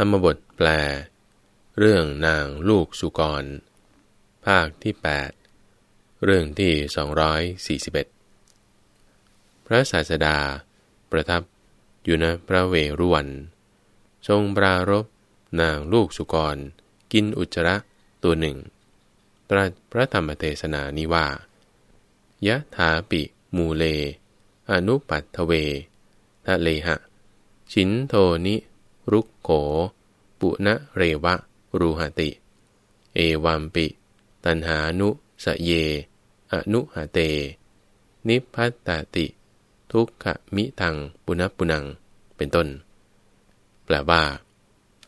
รรมบทแปล เรื่องนางลูกสุกร ภาคที่ 8 เรื่องที่ 241 พระศาสดา ประทับอยู่ณพระเวรุวัน ทรงปรารบนางลูกสุกร กินอุจจาระตัวหนึ่ง ตรัสพระธรรมเทศนานี้ว่ายะถาปิ มูเล อนุปัตทเว ทะเลหะ ชินโทนิ รุกโข ปุณะเรวะ รูหติ เอวัมปิ ตันหานุสเย อนุหเต นิพพัตตติ ทุกขมิทังปุณปุนัง เป็นต้น แปลว่า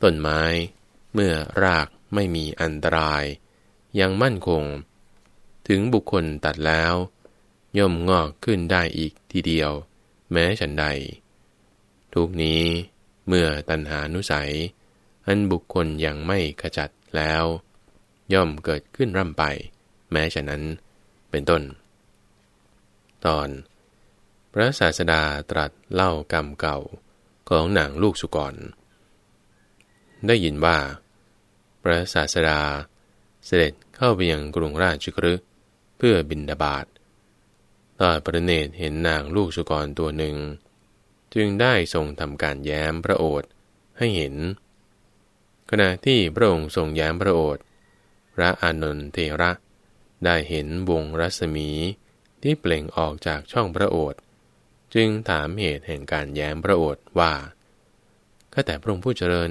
ต้นไม้ เมื่อรากไม่มีอันตราย ยังมั่นคง ถึงบุคคลตัดแล้ว ย่อมงอกขึ้นได้อีกทีเดียว แม้ฉันใด ทุกนี้ เมื่อตัณหานุสัย อันบุคคลยังไม่ขจัดแล้ว ย่อมเกิดขึ้นร่ำไป แม้ฉะนั้นเป็นต้น ตอน พระศาสดาตรัสเล่ากรรมเก่าของนางลูกสุกร ได้ยินว่า พระศาสดาเสด็จเข้าไปยังกรุงราชกฤห์เพื่อบินดาบาตตอนประเนตเห็นนางลูกสุกรตัวหนึ่ง จึงได้ทรงทำการแย้มพระโอษฐ์ให้เห็น ขณะที่พระองค์ทรงแย้มพระโอษฐ์พระอานนทเทระ ได้เห็นวงรัศมีที่เปล่งออกจากช่องพระโอษฐ์จึงถามเหตุแห่งการแย้มพระโอษฐ์ว่าข้าแต่พระองค์ผู้เจริญ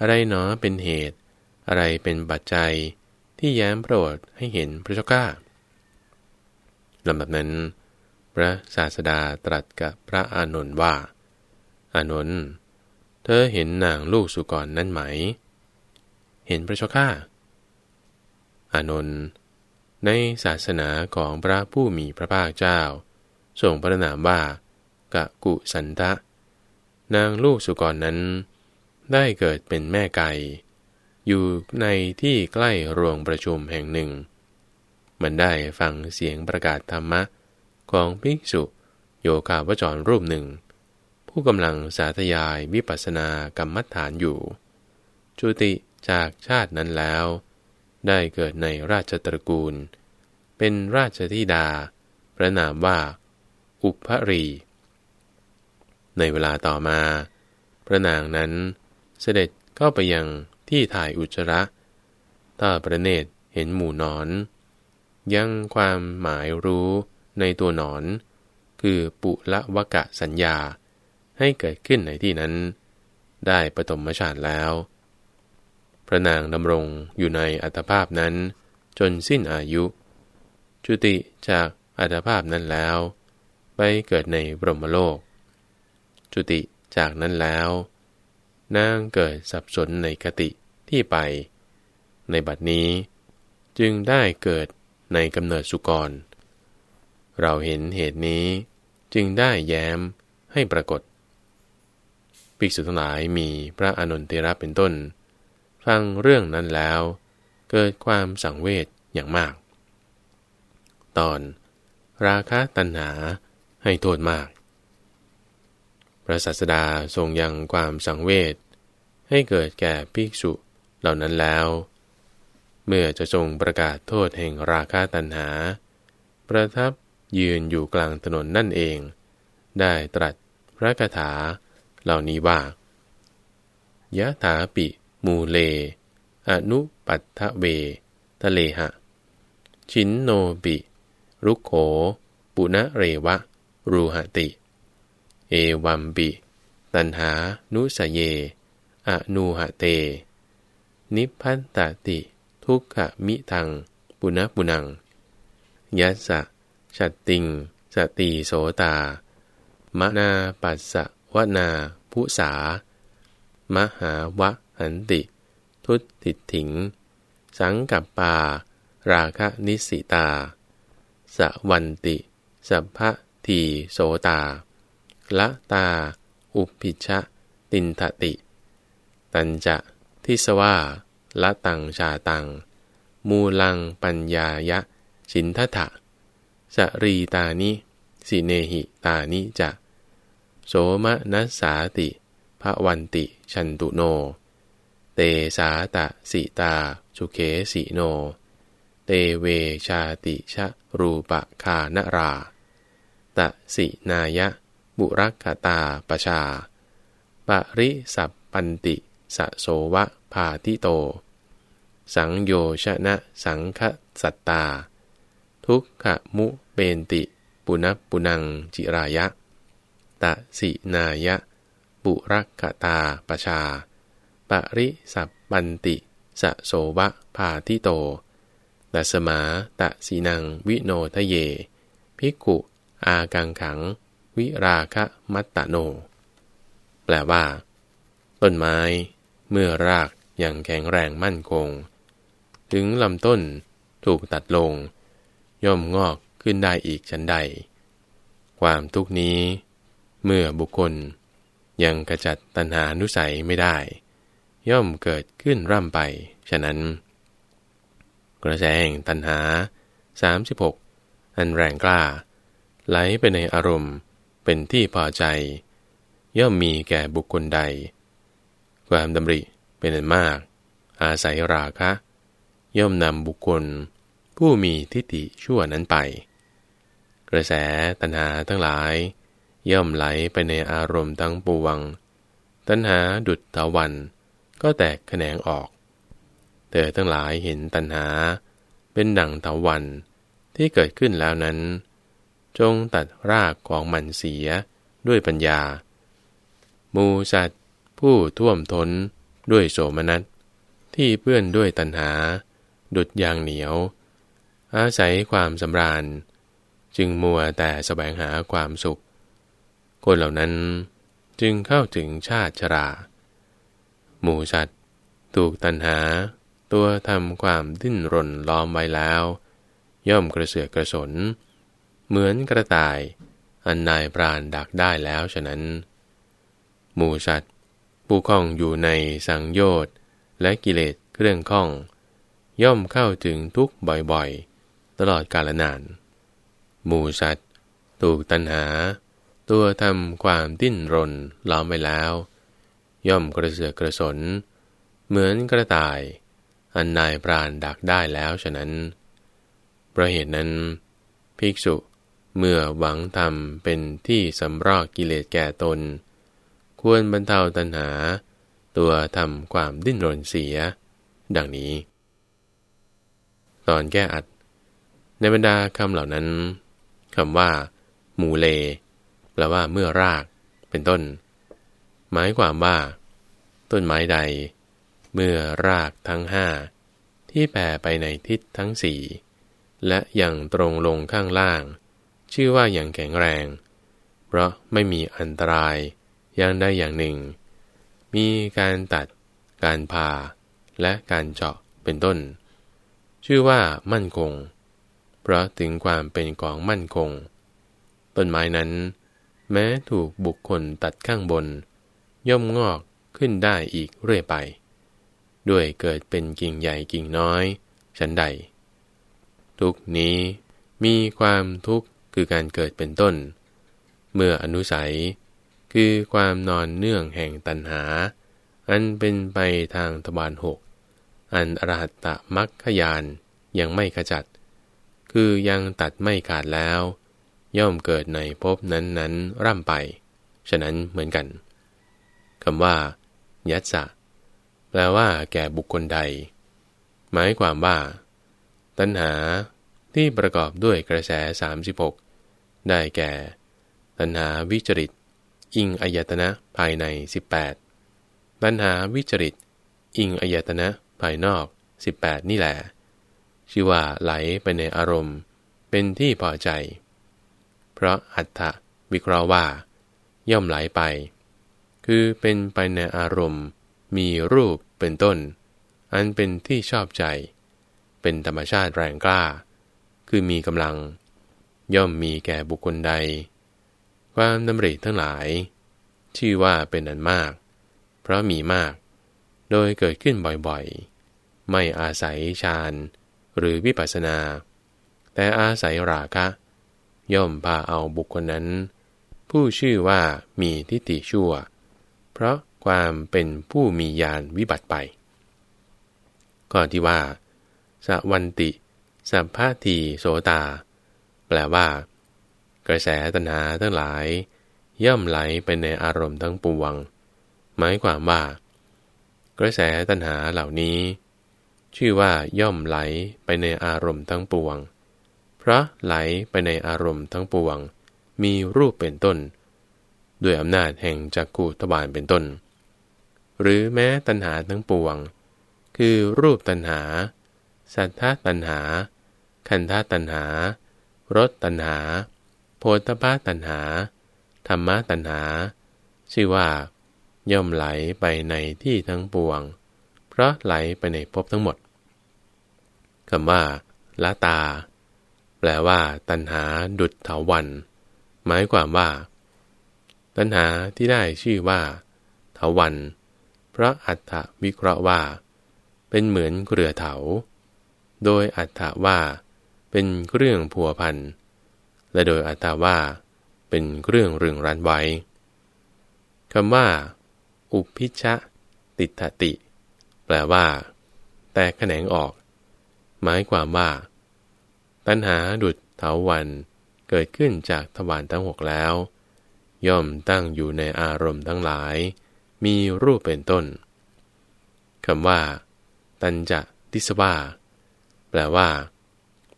อะไรเนาะเป็นเหตุ อะไรเป็นปัจจัยที่แย้มพระโอษฐ์ให้เห็นพระเจ้าข้าลำดับนั้น ระศาสดาตรัสกับพระอานนท์ว่า อานนท์เธอเห็นนางลูกสุกรนนั้นไหม เห็นพระเจ้าข้าอานนท์ในศาสนาของพระผู้มีพระภาคเจ้าส่งพระนามว่ากะกุสันทะ นางลูกสุกรนนั้นได้เกิดเป็นแม่ไก่ อยู่ในที่ใกล้โรงประชุมแห่งหนึ่ง มันได้ฟังเสียงประกาศธรรมะ ของภิกษุโยคาวจรรูปหนึ่ง ผู้กำลังสาธยายวิปัสสนากรรมฐานอยู่ จุติจากชาตินั้นแล้ว ได้เกิดในราชตระกูล เป็นราชธิดา พระนามว่า อุปรี ในเวลาต่อมา พระนางนั้นเสด็จเข้าไปยังที่ถ่ายอุจจาระถ้าประเนตรเห็นหมู่นอน ยังความหมายรู้ ในตัวหนอน คือปุละวกะสัญญา ให้เกิดขึ้นในที่นั้น ได้ปฐมฌานแล้ว พระนางดำรงอยู่ในอัตภาพนั้น จนสิ้นอายุ จุติจากอัตภาพนั้นแล้ว ไปเกิดในบรมโลก จุติจากนั้นแล้ว นางเกิดสับสนในคติที่ไป ในบัดนี้จึงได้เกิดในกำเนิดสุกร เราเห็นเหตุนี้จึงได้แย้มให้ปรากฏภิกษุทั้งหลายมีพระอนุนเทระเป็นต้น ฟังเรื่องนั้นแล้ว เกิดความสังเวชอย่างมาก ตอน ราคะตัณหาให้โทษมาก พระศาสดาทรงยังความสังเวชให้เกิดแก่ภิกษุเหล่านั้นแล้ว เมื่อจะทรงประกาศโทษแห่งราคะตัณหา ประทับ ยืนอยู่กลางถนนนั่นเอง ได้ตรัสพระคาถาเหล่านี้ว่ายะถาปิ มูเล อนุปัตทะเว ทะเลหะ ชินโนปิ รุโข ปุณะเรวะ รูหติ เอวัมปิ ตันหานุสเย อนูหเต นิพพันตติ ทุกขมิทัง ปุณะปุนังยัสสะ ชัตติง สติโสตามนาปัสสะวนาผู้สามหาวะหันติ ทุติถิง สังกับปา ราคะนิสิตา สวันติ สัพพะทีโสตา ละตา อุปิชะ ตินทติ ตันจะทิสว่าละตังชาตัง มูลังปัญญายะ ชินทถะ สรีตานิสิเนหิตานิจะโสมนัสสาติภวันติชันตุโน เตสาตะสิตาสุเขสิโน เตเวชาติชะรูปะคานรา ตะสินายะ บุรักตาปชา ปริสัพปันติสะโสวะพาทิโต สังโยชนะสังคสัตตา ทุกขมุเบนติ ปุณปุนังจิรายะ ตะสินายะ บุรักขตาปชา ปริสัพปันติ สะโสวะพาทิโตตัสมาตะสีนังวิโนทะเยภิกขุอากังขัง วิราคะมัตตโน แปลว่า ต้นไม้ เมื่อรากยังแข็งแรงมั่นคง ถึงลำต้นถูกตัดลง ย่อมงอกขึ้นได้อีกชั้นใด ความทุกนี้ เมื่อบุคคลยังกระจัดตัณหานุสัยไม่ได้ ย่อมเกิดขึ้นร่ำไป ฉะนั้น กระแสแห่งตัณหา 36 อันแรงกล้า ไหลไปในอารมณ์เป็นที่พอใจ ย่อมมีแก่บุคคลใด ความดำริเป็นอันมาก อาศัยราคะ ย่อมนำบุคคล ผู้มีทิฏฐิชั่วนั้นไป กระแสตัณหาทั้งหลาย ย่อมไหลไปในอารมณ์ทั้งปวง ตัณหาดุจตะวัน ก็แตกแขนงออก เธอทั้งหลายเห็นตัณหา เป็นดั่งตะวันที่เกิดขึ้นแล้วนั้น จงตัดรากของมันเสียด้วยปัญญา มูสัตว์ ผู้ท่วมท้นด้วยโสมนัสที่เปื้อนด้วยตัณหา ดุดยางเหนียว อาศัยความสำราญ จึงมัวแต่แสวงหาความสุข คนเหล่านั้นจึงเข้าถึงชาติชรา หมูสัตว์ ถูกตัณหา ตัวทำความดิ้นรนล้อมไว้แล้ว ย่อมกระเสือกกระสน เหมือนกระต่ายอันนายปราณดักได้แล้วฉะนั้น หมูสัตว์ผู้คล้องอยู่ในสังโยชน์และกิเลสเครื่องข้อง ย่อมเข้าถึงทุกบ่อยๆ ตลอดกาลนาน หมูสัตว์ ถูกตัณหา ตัวทำความดิ้นรนล้อมไว้แล้ว ย่อมกระเสือกกระสน เหมือนกระต่าย อันนายปราณดักได้แล้วฉะนั้นเพราะเหตุนั้น ภิกษุเมื่อหวังทำเป็นที่สำรอกกิเลสแก่ตน ควรบรรเทาตัณหา ตัวทำความดิ้นรนเสีย ดังนี้ ตอนแก้อัด ในบรรดาคำเหล่านั้นคำว่ามูเลแปลว่าเมื่อราก เป็นต้น หมายความว่า ต้นไม้ใด เมื่อรากทั้งห้าที่แผ่ไปในทิศทั้งสี่และยังตรงลงข้างล่าง ชื่อว่าอย่างแข็งแรง เพราะไม่มีอันตรายอย่างใดอย่างหนึ่ง มีการตัด การผ่า และการเจาะเป็นต้น ชื่อว่ามั่นคง เพราะถึงความเป็นของมั่นคง ต้นไม้นั้น แม้ถูกบุคคลตัดข้างบน ย่อมงอกขึ้นได้อีกเรื่อยไป ด้วยเกิดเป็นกิ่งใหญ่กิ่งน้อย ฉันใด ทุกนี้มีความทุกข์คือการเกิดเป็นต้น เมื่ออนุสัย คือความนอนเนื่องแห่งตันหา อันเป็นไปทางทวารหกอันอรหัตตะมัคคยานยังไม่ขจัด คือยังตัดไม่ขาดแล้ว ย่อมเกิดในภพนั้นๆ ร่ำไป ฉะนั้นเหมือนกันคำว่า ยัตสะแปลว่า แก่บุคคลใด หมายความว่า ตัณหาที่ประกอบด้วยกระแส 36 ได้แก่ ตัณหาวิจริต อิงอายตนะภายใน 18 ตัณหาวิจริต อิงอายตนะภายนอก 18 นี่แหละ ชื่อว่าไหลไปในอารมณ์ เป็นที่พอใจ เพราะอัตถวิเคราะห์ว่า ย่อมไหลไป คือเป็นไปในอารมณ์ มีรูปเป็นต้น อันเป็นที่ชอบใจ เป็นธรรมชาติแรงกล้า คือมีกำลัง ย่อมมีแก่บุคคลใด ความดำริทั้งหลาย ชื่อว่าเป็นอันมาก เพราะมีมาก โดยเกิดขึ้นบ่อยๆ ไม่อาศัยฌาน หรือวิปัสนา แต่อาศัยราคะ ย่อมพาเอาบุคคลนั้น ผู้ชื่อว่ามีทิฏฐิชั่ว เพราะความเป็นผู้มีญาณวิบัติไป ก็ที่ว่า สวันติ สัพพะทีโสตา แปลว่า กระแสตัณหาทั้งหลาย ย่อมไหลไปในอารมณ์ทั้งปวง หมายความว่า กระแสตัณหาเหล่านี้ ชื่อว่าย่อมไหลไปในอารมณ์ทั้งปวง เพราะไหลไปในอารมณ์ทั้งปวง มีรูปเป็นต้น ด้วยอำนาจแห่งจักกุทวารเป็นต้น หรือแม้ตัณหาทั้งปวง คือรูปตัณหา สัทธาตัณหาขันธตัณหารสตัณหา โพธพาตัณหา ธรรมะตัณหา ชื่อว่า ย่อมไหลไปในที่ทั้งปวง ราะไหลไปในภพทั้งหมดคำว่าละตา แปลว่า ตัณหาดุดเถาวัน หมายความว่า ตัณหาที่ได้ชื่อว่าเถาวันเพราะอัตถวิเคราะห์ว่า เป็นเหมือนเกลือเถา โดยอัตถว่า เป็นเครื่องพัวพันและโดยอัตตาว่า เป็นเครื่องเรึงรันไว้คำว่า อุพิชะติทติ แปลว่า แตกแขนงออก หมายความว่า ตัณหาดุดเถาวันเกิดขึ้นจากทวารทั้งหกแล้ว ย่อมตั้งอยู่ในอารมณ์ทั้งหลาย มีรูปเป็นต้นคำว่า ตันจะทิสว่าแปลว่า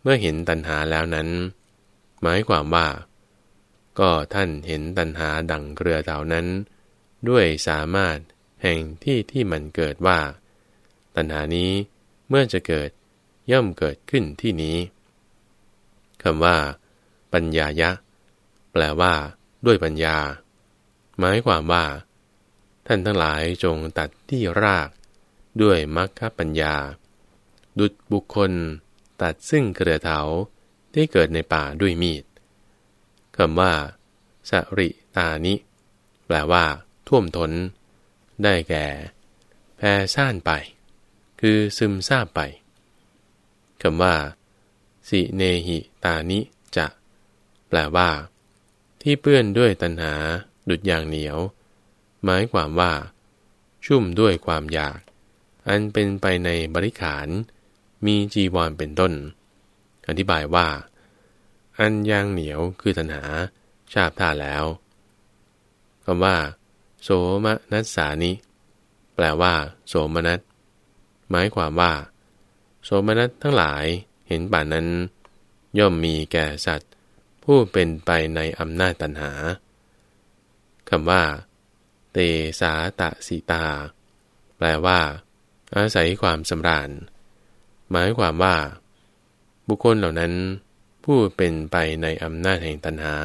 เมื่อเห็นตัณหาแล้วนั้น หมายความว่า ก็ท่านเห็นตัณหาดังเกลือเต่านั้น ด้วยสามารถแห่งที่ที่มันเกิดว่า ตัณหานี้เมื่อจะเกิดย่อมเกิดขึ้นที่นี้คำว่า ปัญญายะ แปลว่า ด้วยปัญญา หมายความว่า ท่านทั้งหลายจงตัดที่ราก ด้วยมรรคปัญญา ดุจบุคคล ตัดซึ่งเกลือเถาที่เกิดในป่าด้วยมีดคำว่าสริตานิ แปลว่า ท่วมทนได้แก่ แพร่ซ่านไป คือซึมซาบไปคำว่า สิเนหิตานิจะ แปลว่า ที่เปื้อนด้วยตัณหา ดุดอย่างเหนียว หมายความว่า ชุ่มด้วยความอยาก อันเป็นไปในบริขาร มีจีวรเป็นต้น อธิบายว่า อันยางเหนียวคือตัณหา ชาบท่าแล้วคำว่า โสมนัสสานิ แปลว่า โสมนัส หมายความว่า โสมนัสทั้งหลายเห็นป่านนั้น ย่อมมีแก่สัตว์ ผู้เป็นไปในอำนาจตัณหาคำว่า เตสาตะสีตา แปลว่า อาศัยความสำราญ หมายความว่า บุคคลเหล่านั้น ผู้เป็นไปในอำนาจแห่งตัณหา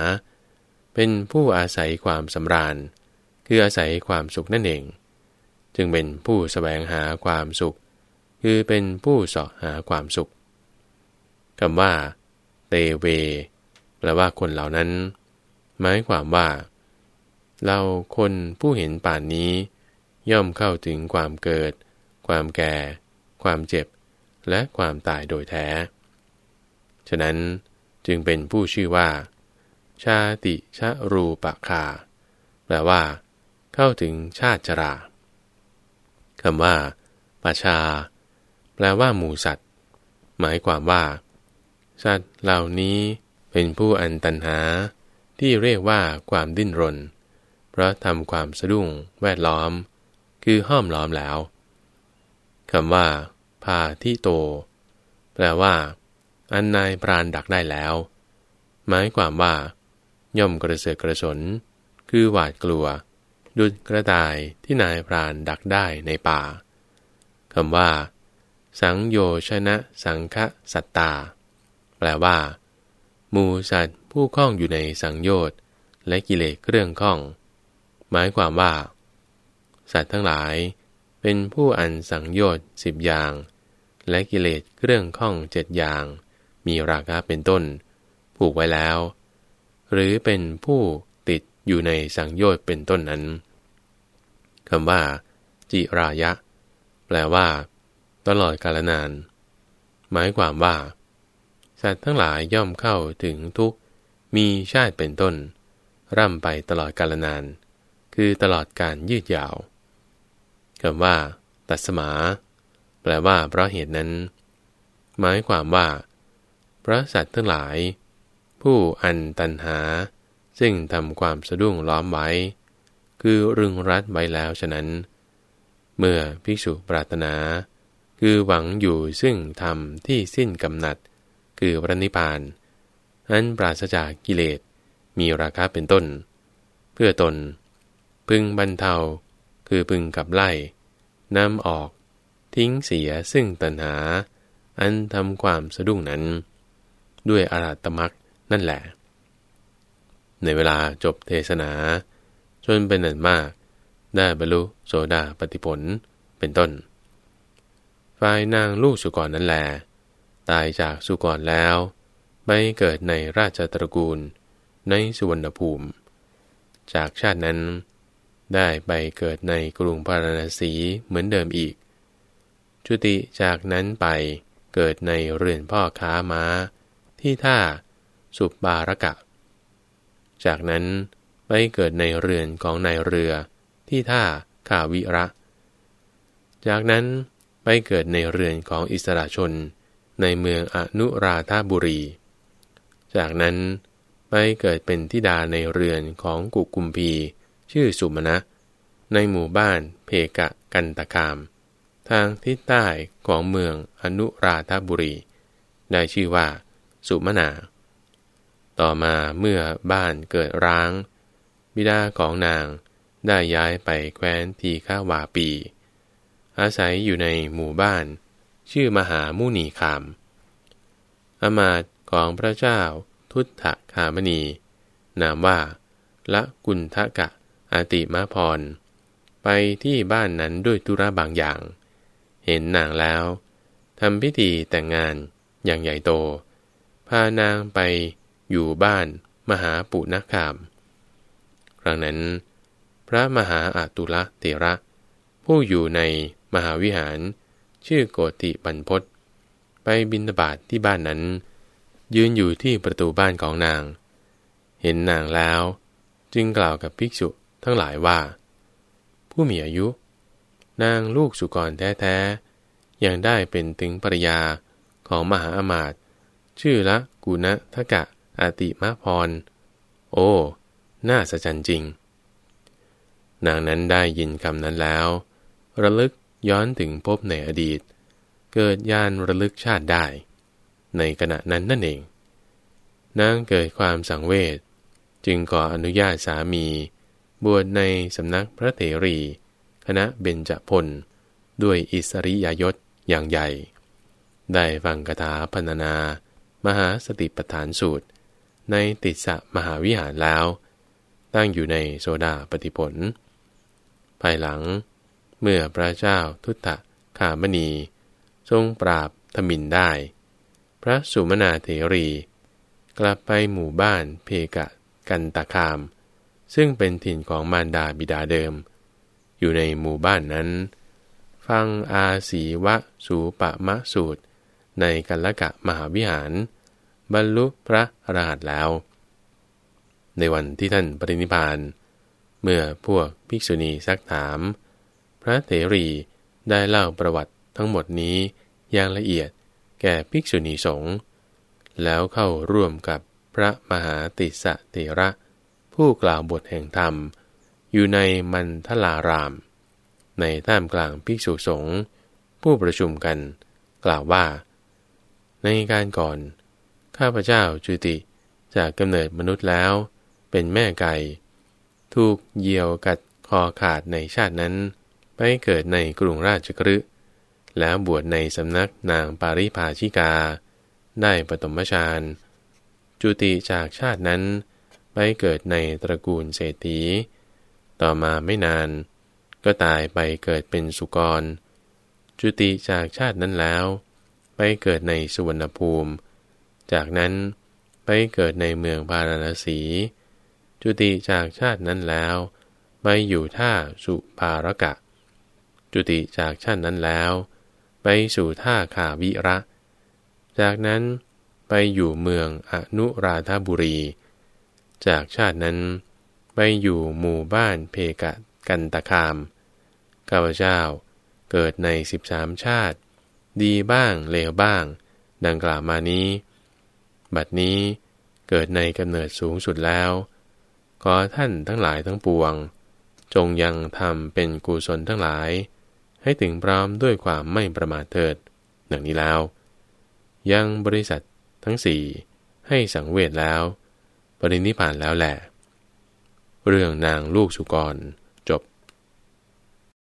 เป็นผู้อาศัยความสำราญ คืออาศัยความสุขนั่นเอง จึงเป็นผู้สแสวงหาความสุข คือเป็นผู้เสาะหาความสุขคำว่า เตเว แปลว่าคนเหล่านั้น หมายความว่า เราคนผู้เห็นป่านนี้ ย่อมเข้าถึงความเกิด ความแก่ ความเจ็บ และความตายโดยแท้ ฉะนั้นจึงเป็นผู้ชื่อว่า ชาติชะรูปะคา แปลว่า เข้าถึงชาติชราคำว่าปชา แปลว่าหมูสัตว์ หมายความว่า สัตว์เหล่านี้เป็นผู้อันตันหา ที่เรียกว่าความดิ้นรน เพราะทำความสะดุ้งแวดล้อม คือห้อมล้อมแล้วคำว่าพาที่โต แปลว่า อันนายพรานดักได้แล้ว หมายความว่า ย่อมกระเสือกกระสน คือหวาดกลัว ดุดกระต่ายที่นายพรานดักได้ในป่าคำว่า สังโยชนะสังฆสัตตา แปลว่ามูสัตว์ผู้คล้องอยู่ในสังโยชน์และกิเลสเครื่องข้อง หมายความว่า สัตว์ทั้งหลายเป็นผู้อันสังโยชน์สิบอย่าง และกิเลสเครื่องข้องเจ็ดอย่าง มีราคะเป็นต้น ผูกไว้แล้ว หรือเป็นผู้ติดอยู่ในสังโยชน์เป็นต้นนั้นคำว่า จิรายะ แปลว่า ตลอดกาลนาน หมายความว่า สัตว์ทั้งหลายย่อมเข้าถึงทุกมีชาติเป็นต้น ร่ำไปตลอดกาลนาน คือตลอดการยืดยาวคำว่า ตัสมา แปลว่าเพราะเหตุนั้น หมายความว่า พระสัตว์ทั้งหลาย ผู้อันตันหา ซึ่งทำความสะดุ้งล้อมไว้ คือรึงรัดไว้แล้วฉะนั้น เมื่อภิกษุปรารถนา คือหวังอยู่ซึ่งธรรมที่สิ้นกำหนัด คือพระนิพพานอันปราศจากกิเลส มีราคาเป็นต้น เพื่อตน พึงบรรเทา คือพึงกับไล่นำออก ทิ้งเสียซึ่งตัณหา อันทำความสะดุ้งนั้น ด้วยอารัตมักนั่นแหละ ในเวลาจบเทศนา จนเป็นอันมาก ได้บรรลุโสดาปฏิผล เป็นต้น ฝ่ายนางลูกสุกรนั้นแล ตายจากสุกรแล้ว ไปเกิดในราชตระกูล ในสุวรรณภูมิ จากชาตินั้น ได้ไปเกิดในกรุงพาราณสีเหมือนเดิมอีก จุติจากนั้นไปเกิดในเรือนพ่อค้าม้า ที่ท่าสุบบารกะ จากนั้นไปเกิดในเรือนของนายเรือที่ท่าขาวิระ จากนั้น ไปเกิดในเรือนของอิสระชนในเมืองอนุราธาบุรี จากนั้นไปเกิดเป็นทิดาในเรือนของกุกุมพี ชื่อสุมาณะในหมู่บ้านเพกะกันตะคาม ทางทิศใต้ของเมืองอนุราธบุรี ได้ชื่อว่า สุมนา ต่อมาเมื่อบ้านเกิดร้าง บิดาของนางได้ย้ายไปแคว้นทีฆาวาปี อาศัยอยู่ในหมู่บ้าน ชื่อมหามุนีคาม อมาตของพระเจ้าทุตถคามณี นามว่า ละกุณทกะอาติมาพร ไปที่บ้านนั้นด้วยธุระบางอย่าง เห็นนางแล้วทำพิธีแต่งงานอย่างใหญ่โต พานางไปอยู่บ้านมหาปุณคาม ครั้งนั้น พระมหาอาตุละเตระ ผู้อยู่ใน มหาวิหาร ชื่อโกติบรรพศไปบินบาตทที่บ้านนั้น ยืนอยู่ที่ประตูบ้านของนาง เห็นนางแล้ว จึงกล่าวกับภิกษุทั้งหลายว่า ผู้มีอายุ นางลูกสุกรแท้ๆยังได้เป็นถึงปริยาของมหาอมาตย์ชื่อละกุณทกะอาติมาพร โอ้ น่าสะใจจริง นางนั้นได้ยินคำนั้นแล้ว ระลึก ย้อนถึงพบในอดีต เกิดญาณระลึกชาติได้ ในขณะนั้นนั่นเอง นางเกิดความสังเวชจึงขออนุญาตสามี บวชในสำนักพระเถรี คณะเบญจพล ด้วยอิสริยยศอย่างใหญ่ ได้ฟังคาถาพรรณนา มหาสติปัฏฐานสูตร ในติสะมหาวิหารแล้ว ตั้งอยู่ในโซดาปฏิผล ภายหลัง เมื่อพระเจ้าทุตตะขามณี ทรงปราบทมินได้ พระสุมนาเถรี กลับไปหมู่บ้านเพกะกันตะคาม ซึ่งเป็นถิ่นของมารดาบิดาเดิม อยู่ในหมู่บ้านนั้น ฟังอาศีวะสูปะมะสูตร ในกัลกะมหาวิหาร บรรลุพระอรหันต์แล้ว ในวันที่ท่านปรินิพาน เมื่อพวกภิกษุณีซักถาม พระเถรีได้เล่าประวัติทั้งหมดนี้อย่างละเอียดแก่ภิกษุณีสงฆ์แล้วเข้าร่วมกับพระมหาติสะเตระ ผู้กล่าวบทแห่งธรรม อยู่ในมันทลาราม ในท่ามกลางภิกษุสงฆ์ผู้ประชุมกัน กล่าวว่า ในการก่อน ข้าพเจ้าจุติจากกำเนิดมนุษย์แล้ว เป็นแม่ไก่ ถูกเหยี่ยวกัดคอขาดในชาตินั้น ไปเกิดในกรุงราชกฤห์แล้วบวชในสำนักนางปาริภาชิกา ได้ปฐมฌานจุติจากชาตินั้น ไปเกิดในตระกูลเศรษฐี ต่อมาไม่นาน ก็ตายไปเกิดเป็นสุกร จุติจากชาตินั้นแล้ว ไปเกิดในสุวรรณภูมิ จากนั้นไปเกิดในเมืองพาราณสี จุติจากชาตินั้นแล้วไปอยู่ท่าสุภารกะ จุติจากชาตินั้นแล้ว ไปสู่ท่าขาวิระ จากนั้นไปอยู่เมืองอนุราธาบุรี จากชาตินั้น ไปอยู่หมู่บ้านเพกะกันตะคาม ข้าพเจ้าเกิดในสิบสามชาติ ดีบ้างเลวบ้าง ดังกล่าวมานี้ บัดนี้เกิดในกำเนิดสูงสุดแล้ว ขอท่านทั้งหลายทั้งปวง จงยังทำเป็นกุศลทั้งหลาย ให้ถึงพร้อมด้วยความไม่ประมาทเถิดดังนี้แล้ว ยังบริษัททั้งสี่ให้สังเวชแล้ว ปรินิพานแล้วแหละเรื่องนางลูกสุกร